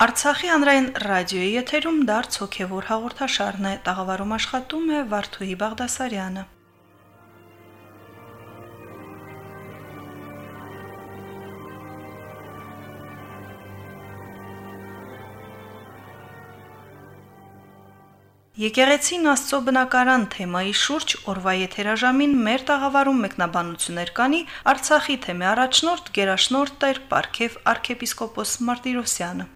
Արցախի հանրային ռադիոյի եթերում դարձ հոգևոր հաղորդաշարն է, տաղավարում աշխատում է Վարդուհի Բաղդասարյանը։ Եկեղեցին Աստծո բնակարան թեմայի շուրջ օրվա եթերաժամին մեր տաղավարում մեկնաբանություններ կանի Արցախի թեմի առաջնորդ Գերաշնորհ Տեր Պարքև arczepiskopos Մարտիրոսյանը։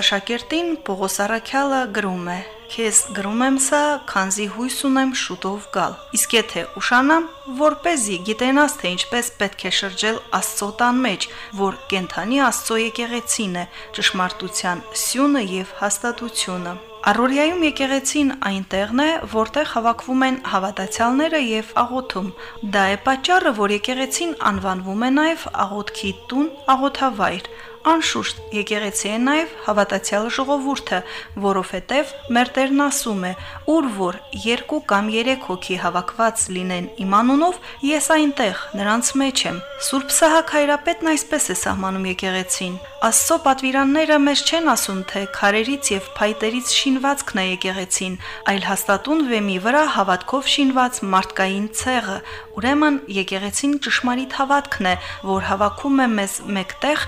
աշակերտին Պողոս Արաքյալը գրում է. Քեզ գրում եմ սա, քանզի հույս ունեմ շուտով գալ։ Իսկ եթե ուշանամ, որ เป զի գիտենաս թե ինչպես պետք է շրջել Աստծո տան մեջ, որ կենթանի Աստծո եկեղեցին է, ճշմարտության սյունը եւ հաստատությունը։ Առօրյայում եկեղեցին այնտեղն է, որտեղ հավաքվում են հավատացյալները եւ աղոթում։ Դա է պատճառը, որ եկեղեցին անվանվում է նաեւ աղոթքի տուն, աղոթավայր։ Անշուշտ, եկեղեցի է նաև հավատացյալ ժողովուրդը, որովհետև մեր Տերն ասում է. «Ուր որ երկու կամ երեք հոգի հավաքված լինեն իմ անունով, ես այնտեղ նրանց մեջ եմ»։ Սուրբ Սահակ Հայրապետն այսպես է սահմանում եկեղեցին. Աստծո պատվիրանները մեզ չեն ասում, թե քարերից եւ փայտերից շինվածքն է եկեղեցին, այլ հաստատուն վեմի վրա հավատքով շինված մարդկային ցեղը։ Ուրեմն եկեղեցին ճշմարիտ հավատքն է, որ հավաքում է մեզ մեկտեղ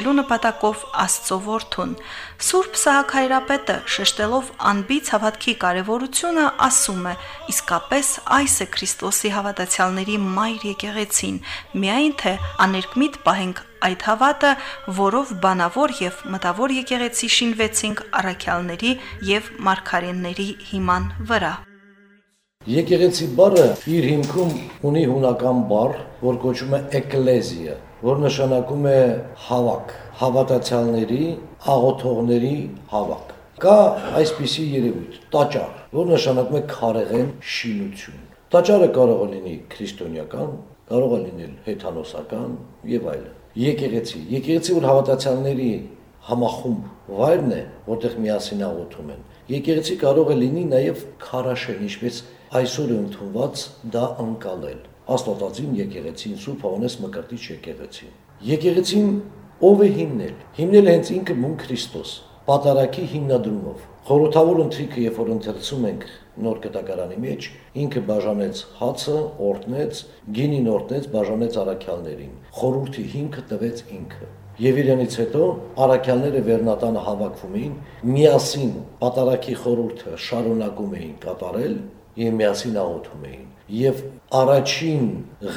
ճանաչելու նպատակով Աստծո որդուն։ Սուրբ Սահակ Հայրապետը շեշտելով անբիծ հավատքի կարևորությունը ասում է. իսկապես այս է Քրիստոսի հավատացյալների մայր եկեղեցին, միայն թե աներկմիտ պահենք այդ հավատը, որով բանավոր եւ մտավոր եկեղեցի շինվեցինք առաքյալների եւ մարգարենների հիման վրա։ Եկեղեցի բառը իր հիմքում ունի հունական բառ, որ կոչվում է էկլեզիա, որ նշանակում է հավաք, հավատացյալների, աղոթողների հավաք։ Կա այսպիսի երևույթ՝ տաճար, որ նշանակում է քարեղեն շինություն։ Տաճարը կարող է լինի քրիստոնեական, կարող է լինել հեթանոսական եւ այլն։ Եկեղեցի, եկեղեցի որ հավատացյալների համախումբ վայրն է, որտեղ միասին աղոթում են։ Եկեղեցի կարող է լինի նաև քարաշեն, ինչպես այսօր է ընդունված դա անցալել։ Աստվածածին եկեղեցին Սուրբ Հովանես Մկրտիչ եկեղեցին։ Եկեղեցին ով է հիմնել։ Հիմնել է հենց ինքը Մուն Քրիստոս, պատարակի հիմնադրումով։ Խորհրդավոր ընթրիքը, երբ որ ընթերցում ենք նոր կտակարանի մեջ, ինքը բաժանեց հացը, օրտնեց, գինին օրտնեց, բաժանեց առաքյալներին։ Խորհրդի հիմքը տվեց ինքը։ Եվ իրանից հետո առաքյալները վերնատանը հավաքվում էին, միասին պատարակի խորհուրդը շարունակում էին կատարել եւ միասին աղոթում էին։ Եվ առաջին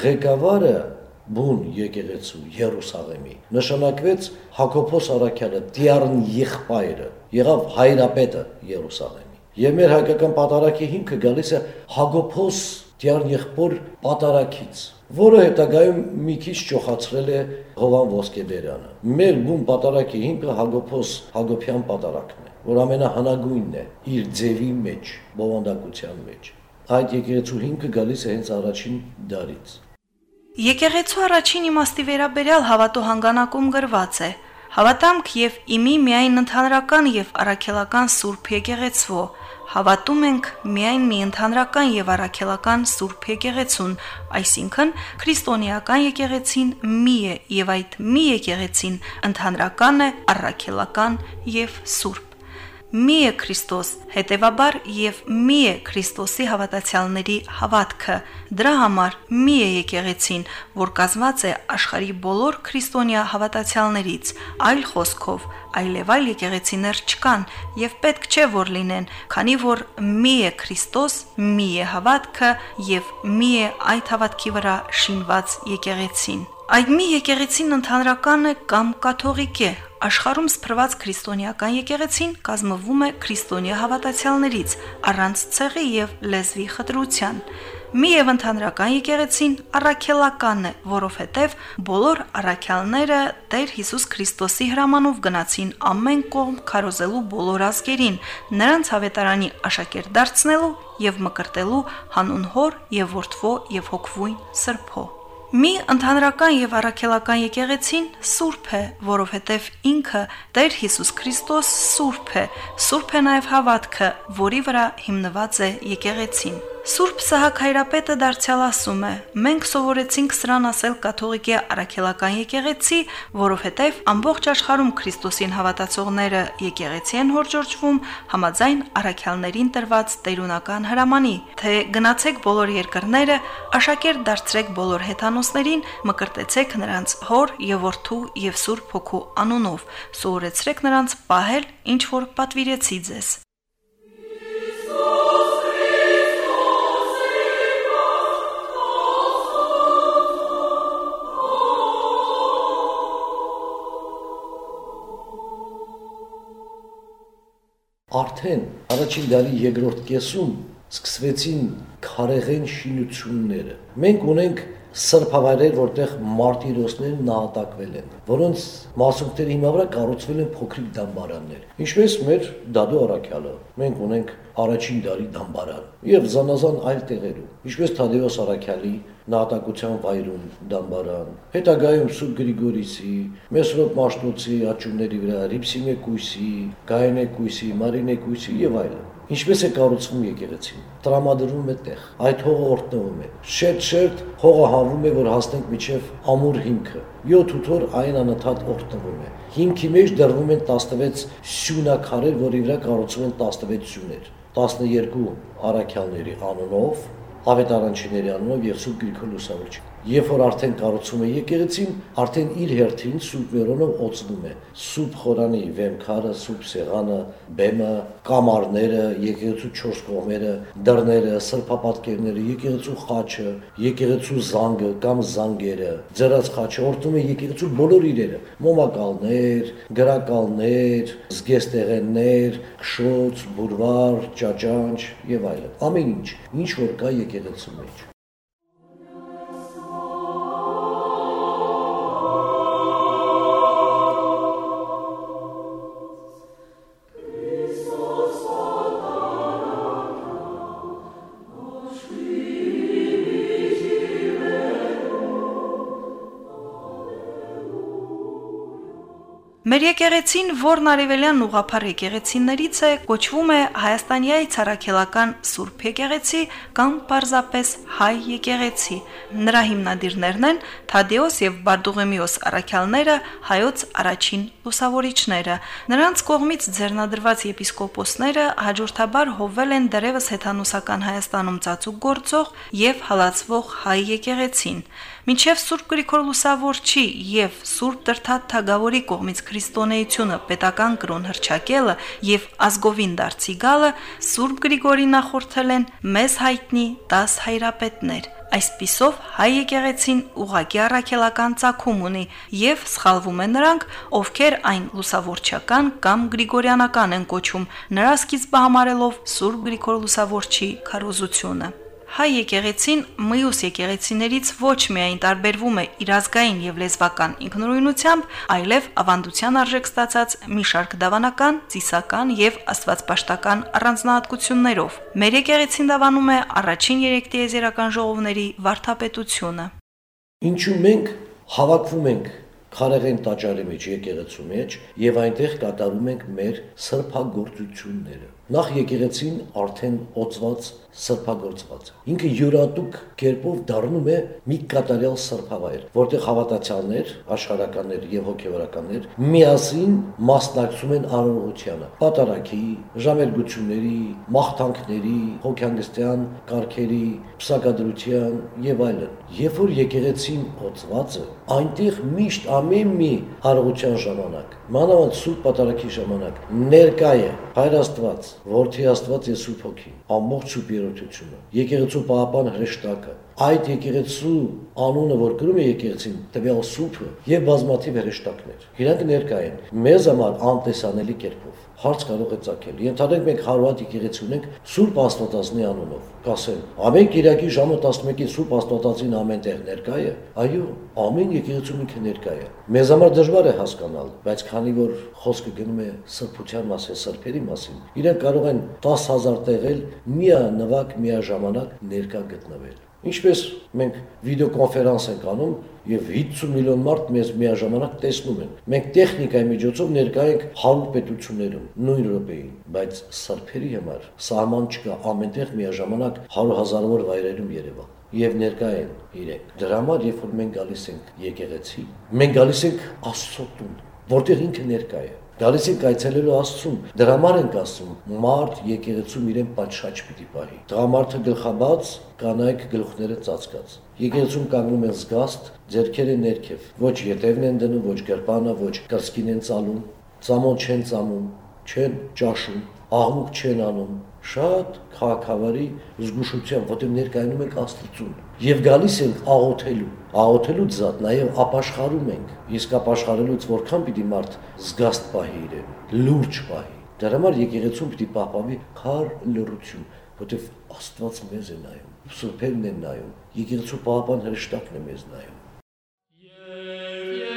ղեկավարը բուն եկեղեցու Երուսաղեմի նշանակվեց Հակոբոս Արաքյալը Տիարն եղբայրը եղավ հայրապետը Երուսաղեմի եւ մեր հայկական պատարակի հիմքը գալիս է Հակոբոս Տիարն եղբոր պատարակից որը հետագայում մի քիչ ճոխացրել է Հովան Ոսկեբերյանը մեր բուն պատարակի հիմքը Հակոբոս Հակոբյան պատարակն որ ամենահանագույնն է իր ձևի մեջ բովանդակության մեջ այդ եկեղեցու հիմքը գալիս է հենց առաջին դարից Եկեղեցու առաջին իմաստի վերաբերյալ հավատո հանգանակում գրված է. Հավատամք եւ իմի միայն ընդհանրական եւ առաքելական Սուրբ Եկեղեցվո։ Հավատում ենք միայն մի ընդհանրական եւ առաքելական Սուրբ Եկեղեցուն, այսինքն քրիստոնեական եկեղեցին մի է եւ այդ մի եկեղեցին ընդհանրական է, առաքելական եւ Սուրբ մի է Քրիստոս, հետևաբար եւ մի է Քրիստոսի հավատացյալների հավատքը։ Դրա համար մի է եկեղեցին, որ կազմված է աշխարի բոլոր քրիստոնյա հավատացյալներից, այլ խոսքով, այլև այլ եկեղեցիներ չկան եւ պետք չէ որ լինեն, քանի որ մի է Քրիստոս, մի է հավատքը եւ մի է այդ հավատքի վրա շինված եկեղեցին։ Այդ մի եկեղեցին ընդհանրական է կամ կաթողիկ է, Աշխարհում սփռված քրիստոնեական եկեղեցին կազմվում է քրիստոնյա հավատացյալներից առանց ցեղի եւ լեզվի խտրության։ Միև ընդհանրական եկեղեցին առաքելականն է, որովհետև բոլոր առաքյալները Տեր Հիսուս Քրիստոսի հրամանով գնացին ամեն կողմ քարոզելու բոլոր ազգերին, նրանց հավետարանի աշակերտ դարձնելու եւ մկրտելու հանուն հոր եւ որդվո եւ հոգվույն սրբո։ Մի ընդհանրական եւ առաքելական եկեղեցին սուրբ է, որովհետեւ ինքը Տեր Հիսուս Քրիստոս սուրբ է, սուրբ է նաեւ հավատքը, որի վրա հիմնված է եկեղեցին։ Սուրբ Սահակ հայրապետը դարձյալ ասում է. մենք սովորեցինք սրան ասել կաթողիկե առաքելական եկեղեցի, որովհետև ամբողջ աշխարհում Քրիստոսին հավատացողները եկեղեցի են հորժորջվում համաձայն առաքյալներին տրված տերունական հրամանի, թե գնացեք բոլոր երկրները, աշակերտ դարձրեք բոլոր հեթանոսներին, մկրտեցեք նրանց հոր եւ որդու եւ Սուրբ Հոգու անունով, սովորեցրեք նրանց պահել, ինչ որ պատվիրեցի ձեզ։ Արդեն առաջին դարի երկրորդ կեսում սկսվեցին քարեղեն շինությունները։ Մենք ունենք սրբավայրեր, որտեղ մարտիրոսներ նահատակվել են, որոնց մասունքների հիմա վրա կառուցվել են փոքրիկ դամբարաններ։ Ինչպես մեր Դադո Արաքյալը, մենք ունենք առաջին դարի դամբարան եւ զանազան այլ տեղերում, ինչպես Թադեոս Արաքյալի նահատակության վայրում դամբարան, հետագայում Սուրբ Գրիգորիսի, Մեսրոպ Մաշտոցի աճումների վրա, Ռիփսիմե Կույսի, Գայենե Կույսի, Մարինե Կույսի եւ այլն։ Ինչպես է կառուցվում եկեղեցին։ Տրամադրվում է տեղ, այդ հողը օրտնվում է։ Շետ-շետ հողը հանվում է, որ հասնենք միջև ամուր հիմքը։ 7-8 օր այն անընդհատ օրտնվում է։ Հիմքի մեջ դրվում են 16 սյունակարեր, որի վրա կառուցվում են 16 սյուներ։ 12 առաքյալների անունով, ավետարանչիների անունով եւ Սուրբ Գրիգոր Լուսավորչի երբ որ արդեն կառուցում է եկեղեցին, արդեն իր հերթին Սուրբ Մերոնով օծվում է։ Սուրբ խորանի վեմքարը, Սուրբ սեղանը, բեմը, կամարները, եկեղեցու 4 կողմերը, դռները, սրբապատկերները, եկեղեցու խաչը, եկեղեցու զանգը կամ զանգերը, ձրած խաչը օրտում է եկեղեցու բոլոր իրերը՝ մոմակալներ, գրակալներ, զգեստեղեններ, քշոց, բուրվար, ճաճանճ եւ այլն։ Ամեն ինչ, ինչ որ կա եկեղեցու մեջ։ եկեղեցին, որն արևելյան ուղափառ եկեղեցիներից է, կոչվում է Հայաստանյայի ցարակելական Սուրբ եկեղեցի կամ պարզապես Հայ եկեղեցի։ Նրա հիմնադիրներն են Թադեոս եւ Բարդուղեմիոս առաքյալները, հայոց առաջին լուսավորիչները։ Նրանց կողմից ձեռնադրված եպիսկոպոսները հաջորդաբար հովվել են դերևս հեթանոսական Հայաստանում ծածուկ գործող եւ հալածվող հայ եկեղեցին։ Մինչև Սուրբ Գրիգոր Լուսավորչի եւ Սուրբ Տրթատ Թագավորի կողմից քրիստոնեությունը պետական կրոն հրճակելը եւ ազգովին դարձի գալը Սուրբ Գրիգորի նախորդել են մեզ հայտնի 10 հայրապետներ։ Այսպիսով հայ եկեղեցին ուղակի առաքելական ցակում ունի եւ սխալվում են նրանք, ովքեր այն լուսավորչական կամ գրիգորյանական են կոչում, նրա սկիզբը համարելով Սուրբ Գրիգոր Լուսավորչի քարոզությունը հայ եկեղեցին մյուս եկեղեցիներից ոչ միայն տարբերվում է իր ազգային եւ լեզվական ինքնուրույնությամբ, այլև ավանդության արժեք ստացած մի շարք դավանական, ծիսական եւ աստվածպաշտական առանձնահատկություններով։ Մեր եկեղեցին դավանում է առաջին երեք տիեզերական ժողովների վարդապետությունը։ Ինչու մենք հավաքվում ենք Խարեղեն տաճարի մեջ եկեղեցու մեջ եւ այնտեղ կատարում ենք մեր սրբագործությունները։ Նախ եկեղեցին արդեն օծված սրբագործված։ Ինքը յուրատուկ կերպով դառնում է մի կատարյալ սրբավայր, որտեղ հավատացյալներ, աշխարհականներ եւ հոգեվորականներ միասին մասնակցում են արարողությանը, պատարակի, ժամերգությունների, մաղթանքների, հոգեանգստյան կարգերի, փսակադրության եւ այլն։ Երբ որ եկեղեցին օծված է, այնտեղ միշտ ամեն մի արարողության ժամանակ, մանավանդ սուրբ պատարակի ժամանակ ներկա է Հայր Աստված, Որդի Աստված եւ Սուրբ Հոգին, ամբողջ սուրբ երրորդությունը, եկեղեցու պահապան հրեշտակը, այդ եկեղեցու անունը, որ գրում է եկեղեցին, տվյալ սուրբը եւ բազմաթիվ հրեշտակներ։ Իրանք ներկա են մեզ համար անտեսանելի կերպով հարց կարող է ցակել։ Ենթադրենք մենք հարված եկեղեցի ունենք Սուրբ Աստվածածնի անունով։ Կասեն, ամեն Կիրակի ժամը 11-ին Սուրբ Աստվածածին ամենտեղ ներկա է։ Այո, ամեն եկեղեցու ինքը ներկա է։ Մեզ համար դժվար է հասկանալ, բայց քանի որ խոսքը գնում է սրբության մասին, սրբերի մասին, իրենք կարող են 10000 տեղել միանվակ միաժամանակ ներկա գտնվել։ Ինչպես մենք վիդեոկոնֆերանս ենք անում եւ 50 միլիոն մարդ մեզ միաժամանակ տեսնում են։ Մենք տեխնիկայի միջոցով ներկա ենք 100 պետություններում նույն րոպեին, բայց սարփերի համար սահման չկա ամենտեղ միաժամանակ 100 հազարավոր վայրերում Երևան եւ ներկա են իրենք։ Դրա համար երբ որ մենք գալիս ենք եկեղեցի, մենք գալիս ենք Աստծո տուն, որտեղ ինքը ներկա է։ Գալիս ենք այցելելու Աստծուն։ Դրա համար ենք ասում, մարդ եկեղեցում իրեն պատշաճ պիտի պահի։ Տղամարդը գլխաբաց, կանայք գլուխները ծածկած։ Եկեղեցում կանգնում են զգաստ, ձերքերը ներքև։ Ոչ ետևն են դնում, ոչ գրպանը, ոչ կրսկին են ծալում, ծամոն չեն ծամում, չեն ճաշում, աղմուկ չեն անում, շատ քաղաքավարի զգուշությամբ, որտեղ ներկայանում ենք Աստծուն եւ գալիս ենք աղոթելու։ Աղոթելուց զատ նաեւ ապաշխարում ենք։ Իսկ ապաշխարելուց որքան պիտի մարդ զգաստ պահի իրեն, լուրջ պահի։ Դրա համար եկեղեցում պիտի պահպանվի քար լրություն, որտեղ Աստված մեզ է նայում, սուրբերն են նայում, եկեղեցու պահապան հրեշտակն է մեզ նայում։ Սուրբ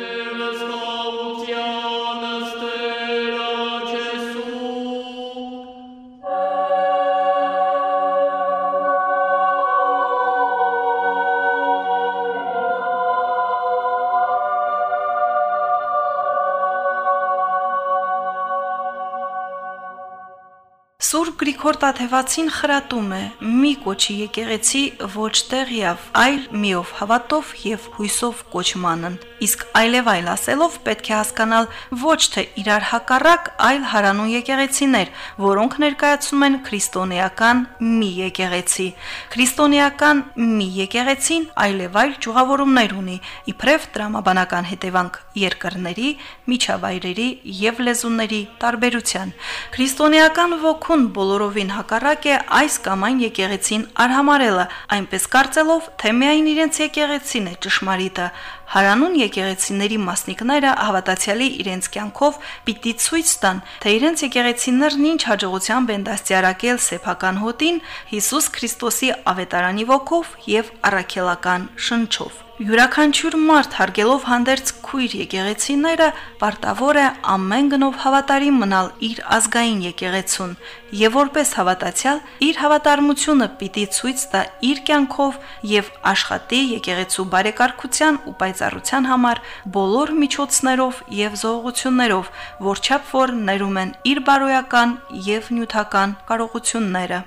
Գրիգոր Տաթևացին խրատում է՝ մի կոչի եկեղեցի ոչ տեղյավ, այլ միով հավատով եւ հույսով կոչմանն։ Իսկ այլև այլ ասելով պետք է հասկանալ ոչ թե իրար հակառակ, այլ հարանուն եկեղեցիներ, որոնք ներկայացնում են քրիստոնեական մի եկեղեցի։ Քրիստոնեական մի եկեղեցին այլև այլ ճյուղավորումներ ունի, իբրև տրամաբանական հետևանք երկրների, միջավայրերի եւ լեզուների տարբերության։ Քրիստոնեական ոգուն բոլորովին հակառակ է այս կամ այն եկեղեցին արհամարելը, այնպես կարծելով, թե միայն իրենց եկեղեցին է ճշմարիտը, Հարանուն եկեղեցիների մասնիկները հավատացյալի իրենց կյանքով պիտի ցույց տան, թե իրենց եկեղեցիներն ինչ հաջողությամբ են դաստիարակել սեփական հոտին Հիսուս Քրիստոսի ավետարանի ոգով եւ առաքելական շնչով։ Յուրաքանչյուր մարդ հարգելով հանդերձ քույր եկեղեցիները պարտավոր է ամեն գնով հավատարիմ մնալ իր ազգային եկեղեցուն եւ որպես հավատացյալ իր հավատարմությունը պիտի ցույց տա իր կյանքով եւ աշխատի եկեղեցու բարեկարգության ու պայծառության համար բոլոր միջոցներով եւ զողություններով, որչափ որ ներում են իր բարոյական եւ նյութական կարողությունները։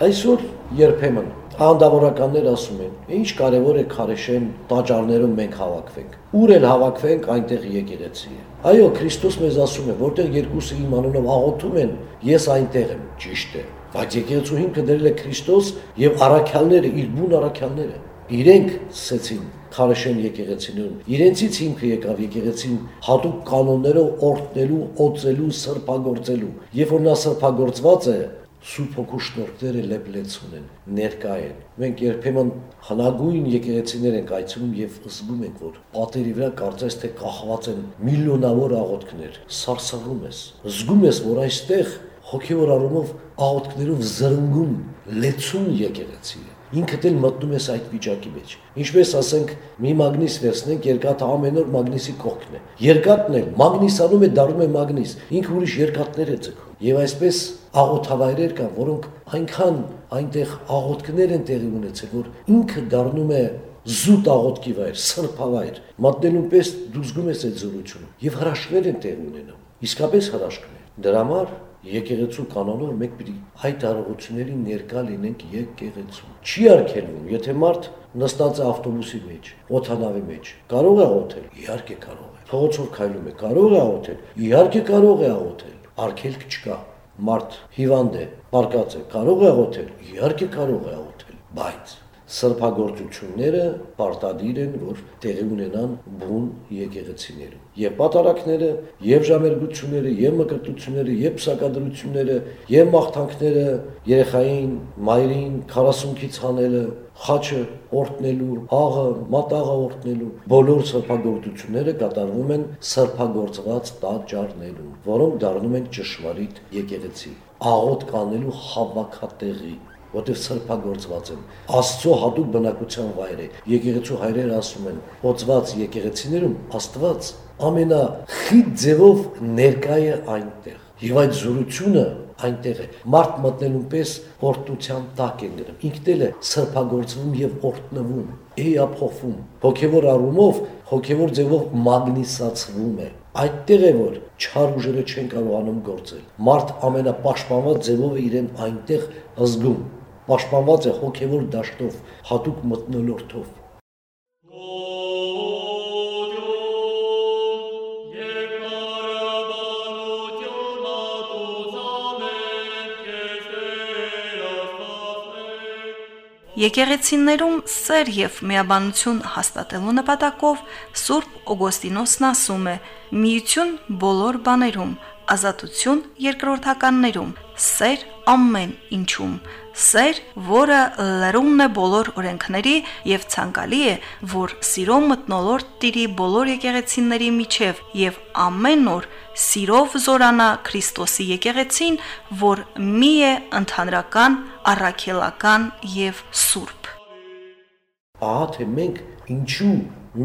Այսօր երբեմն անդավորականներ ասում են, ինչ կարևոր է քարեշեն տաճարներում մենք հավաքվենք։ Ուր էլ հավաքվենք, այնտեղ եկեղեցի է։ Այո, Քրիստոս մեզ ասում է, որտեղ երկուսը իմ անունով աղոթում են, ես այնտեղ եմ, ճիշտ է։ Բայց եկեղեցու հիմքը դրել է Քրիստոս եւ առաքյալները, իր բուն առաքյալները։ Իրենք սեցին Խարաշեն եկեղեցիներում։ Իրենցից հիմքը եկավ եկեղեցին հատուկ կանոններով օրտնելու, օծելու, սրբագործելու։ Երբ որ նա սրբագործված է, Սուրբ հոգու շնորհքները լեփլեցուն են, ներկա են։ Մենք երբեմն հնագույն եկեղեցիներ ենք այցելում եւ զգում ենք, որ պատերի վրա կարծես թե կախված են միլիոնավոր աղոթքներ։ Սարսռում ես։ Զգում ես, որ այստեղ հոգեոր առումով աղոթքներով զրնգում լեցուն եկեղեցի է ինքդ էլ մտնում ես այդ վիճակի մեջ։ Ինչպես ասենք, մի մագնիս վերցնենք, երկաթը ամեն օր մագնիսի կողքն է։ Երկաթն էլ մագնիսանում է, դառնում է մագնիս։ Ինքը ուրիշ երկաթներ է ձգում։ Եվ այսպես աղոթավայրեր կան, որոնք այնքան այնտեղ աղոթքներ են տեղի ունեցել, որ ինքը դառնում է զուտ աղոթքի վայր, սրբավայր։ Մատնելուն պես դու զգում ես այդ զորությունը եւ հրաշքներ են տեղի ունենում։ Իսկապես հրաշքներ։ Դրա համար եկեղեցու կանոնով մենք պիտի այդ արարողությունների ներկա լինենք եկեղեցու։ Չի արգելվում, եթե մարդ նստած է ավտոբուսի մեջ, օթանավի մեջ, կարող է օթել, իհարկե կարող է։ Փողոցով քայլում է, կարող է օթել, իհարկե կարող է օթել։ Արգելք չկա։ Մարդ հիվանդ է, պարկած է, կարող է օթել, իհարկե կարող է օթել, բայց սրբագործությունները պարտադիր են, որ տեղի ունենան բուն եկեղեցիներում։ Եվ պատարակները, եւ ժամերգությունները, եւ մկրտությունները, եւ փսակադրությունները, եւ մաղթանքները երեխային, մայրին 40-ից հանելը, խաչը օրտնելու, աղը, մատաղը օրտնելու, բոլոր սրբագործությունները կատարվում են սրբագործված տաճարներում, որոնք դառնում են ճշմարիտ եկեղեցի աղոտ կանելու հավաքատեղի որտեղ սրբագործված են աստծո հատուկ բնակության վայր է եկեղեցու հայրերը ասում են ոցված եկեղեցիներում աստված ամենախիտ ձևով ներկա է այնտեղ եւ այդ զորությունը այնտեղ է մարդ մտնելուն պես օրտության տակ են գնում ինքն էլ է սրբագործվում եւ օրտնվում էյափոխվում հոգեվոր առումով հոգեվոր ձևով մագնիսացվում է այդտեղ է որ չար ուժերը չեն կարողանում գործել մարդ ամենապաշտպանված ձևով է իրեն այնտեղ զգում պաշտպանված է հոգևոր դաշտով, հատուկ մտնոլորտով։ Եկեղեցիներում սեր եւ միաբանություն հաստատելու նպատակով Սուրբ Օգոստինոսն ասում է. «Միություն բոլոր բաներում, ազատություն երկրորդականներում, սեր ամեն ինչում, սեր, որը լրումն է բոլոր օրենքների եւ ցանկալի է, որ սիրո մտնոլորտ տիրի բոլոր եկեղեցիների միջև եւ ամեն օր սիրով զորանա Քրիստոսի եկեղեցին, որ մի է ընդհանրական, առաքելական եւ սուրբ։ Ահա թե մենք ինչու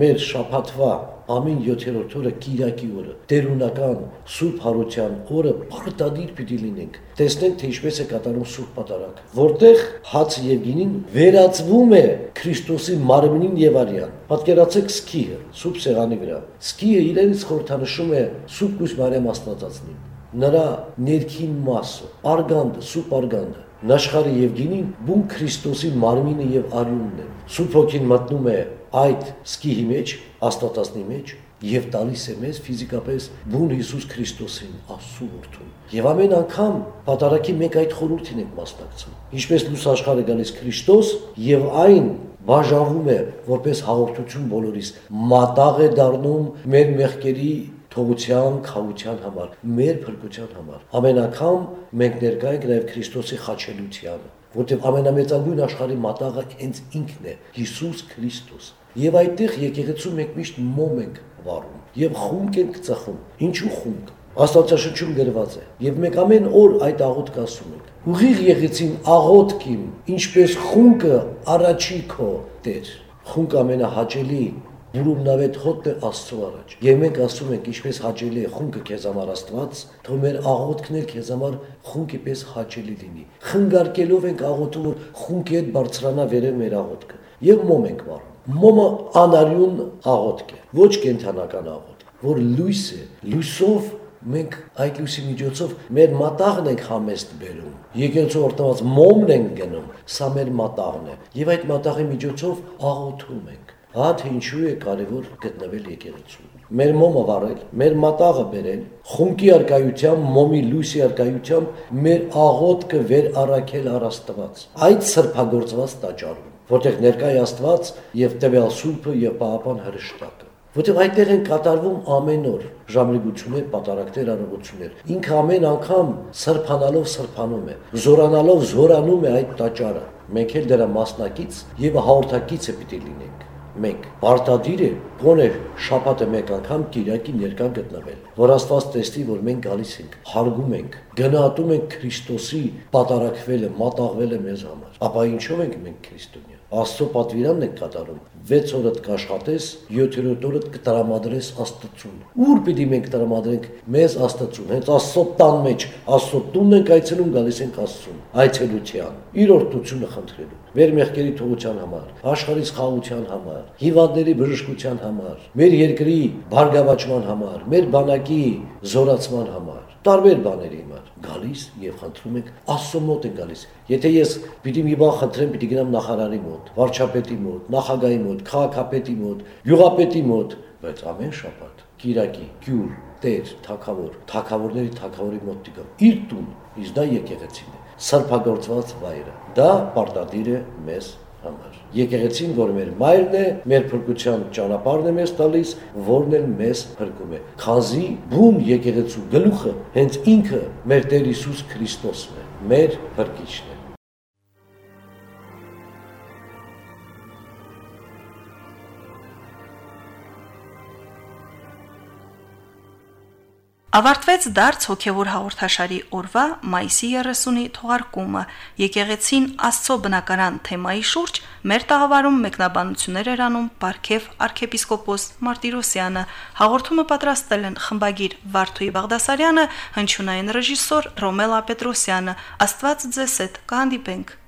մեր շապատվա ամեն 7-րդ օրը Կիրակի օրը տերունական Սուրբ Հարության օրը պարտադիր պիտի լինենք։ Տեսնենք թե ինչպես է կատարում Սուրբ Պատարակ, որտեղ հաց եւ գինին վերածվում է Քրիստոսի մարմնին եւ արյան։ Պատկերացեք սկիհը Սուրբ սեղանի վրա։ Սկիհը իրենից խորհրդանշում է Սուրբ Կույս Մարիամ Աստվածածնին նրա ներքին մասը, արգանդը, սուրբ արգանդը, նաշխարը եւ գինին բուն Քրիստոսի մարմինը եւ արյունն է։ Սուրբ ոգին մտնում է այդ սկիհի մեջ, Աստվածածնի մեջ եւ տալիս է մեզ ֆիզիկապես բուն Հիսուս Քրիստոսին Աստծո որդուն։ Եվ ամեն անգամ պատարակի մենք այդ խորհրդին ենք մասնակցում։ Ինչպես լույս աշխարհը գալիս Քրիստոս եւ այն բաժանվում է որպես հաղորդություն բոլորիս։ Մատաղ է դառնում մեր մեղքերի թողության, խաղության համար, մեր փրկության համար։ Ամեն անգամ մենք ներկա ենք նաև Քրիստոսի խաչելությանը, որտեղ ամենամեծագույն աշխարհի մատաղը հենց ինքն է՝ Հիսուս Քրիստոս։ Եւ այդտեղ եկեղեցու մենք միշտ մոմ ենք վառում եւ խունկ ենք ծխում։ Ինչու խունկ։ Աստվածաշնչում գրված է. Եւ մենք ամեն օր այդ աղոթք ասում ենք։ Ուղիղ եղեցին աղոթքիմ, ինչպես խունկը առաջի քո Տեր։ Խունկ ամենահաճելի ուրումնավետ հոտն է Աստծո առաջ։ Եվ մենք ասում ենք, ինչպես հաճելի է խունկը քեզ համար Աստված, թող մեր աղոթքն էլ քեզ համար խունկի պես հաճելի լինի։ Խնգարկելով ենք աղոթում, որ խունկի հետ բարձրանա վերև մեր աղոթքը։ Եվ մոմ ենք վառում։ Մոմը անարյուն աղոթք է, ոչ կենթանական աղոթք, որ լույս է, լույսով մենք այդ լույսի միջոցով մեր մատաղն ենք համեստ բերում։ Եկեղեցու օրտնված մոմն ենք գնում, սա մեր մատաղն է։ Եվ այդ մատաղի միջոցով աղոթում ենք։ Հա թե ինչու է կարևոր գտնվել եկեղեցու։ Մեր մոմը վառել, մեր մատաղը բերել, խունկի արկայությամբ, մոմի լույսի արկայությամբ մեր աղոթքը վեր առաքել առաստված։ Այդ սրբագործված տաճարում, որտեղ ներկայ Աստված եւ տվյալ Սուրբը եւ Պահապան հրեշտակը որտեղ այդտեղ են կատարվում ամեն օր ժամրիգություններ, պատարակներ, արարողություններ։ Ինքը ամեն անգամ սրբանալով սրբանում է, զորանալով զորանում է այդ տաճարը։ Մենք էլ դրա մասնակից եւ հաղորդակիցը պիտի լինենք մենք պարտադիր է գոնե շաբաթը մեկ անգամ Կիրակի ներկա գտնվել որ Աստված տեսնի որ մենք գալիս ենք հարգում ենք գնահատում ենք Քրիստոսի պատարակվելը մատաղվելը մեզ համար ապա ինչով ենք մենք քրիստոնյա Աստծո պատվիրանն ենք կատարում 6 օրդ կաշխատես 7-րդ օրդ կտրամադրես Աստծուն ուր պիտի մենք տրամադրենք մեզ Աստծուն հենց Աստծո տան մեջ Աստծո տունն ենք այցելում գալիս ենք Աստծուն այցելության իր օրդությունը խնդրելու մեր մեղքերի թողության համար աշխարհի խաղության համար հիվանդների բժշկության համար, մեր երկրի բարգավաճման համար, մեր բանակի զորացման համար, տարբեր բաների համար գալիս եւ խնդրում ենք Աստծո մոտ են գալիս։ Եթե ես պիտի մի բան խնդրեմ, պիտի գնամ նախարարի մոտ, վարչապետի մոտ, նախագահի մոտ, քաղաքապետի մոտ, յուղապետի մոտ, բայց ամեն շաբաթ Կիրակի, Գյուր, Տեր, Թագավոր, Թագավորների Թագավորի մոտ դիգա։ Իր տուն, իսկ դա եկեղեցին է, սրբագործված վայրը։ Դա պարտադիր է մեզ համար։ Եկեղեցին, որ մեր մայրն է, մեր փրկության ճանապարհն է մեզ տալիս, որն էլ մեզ փրկում է։ Խազի բուն եկեղեցու գլուխը հենց ինքը մեր Տեր Հիսուս Քրիստոսն է, մեր փրկիչն է։ Ավարտվեց դարձ հոգևոր հաղորդաշարի օրվա մայիսի 30-ի թողարկումը։ Եկեղեցին Աստծո բնակարան թեմայի շուրջ մեր տաղավարում մեկնաբանություններ էր անում Պարքև arczepiskopos Մարտիրոսյանը։ Հաղորդումը պատրաստել են խմբագիր Վարդուի Բաղդասարյանը, հնչյունային ռեժիսոր Ռոմելա Պետրոսյանը։ Աստված ձեզ հետ կհանդիպենք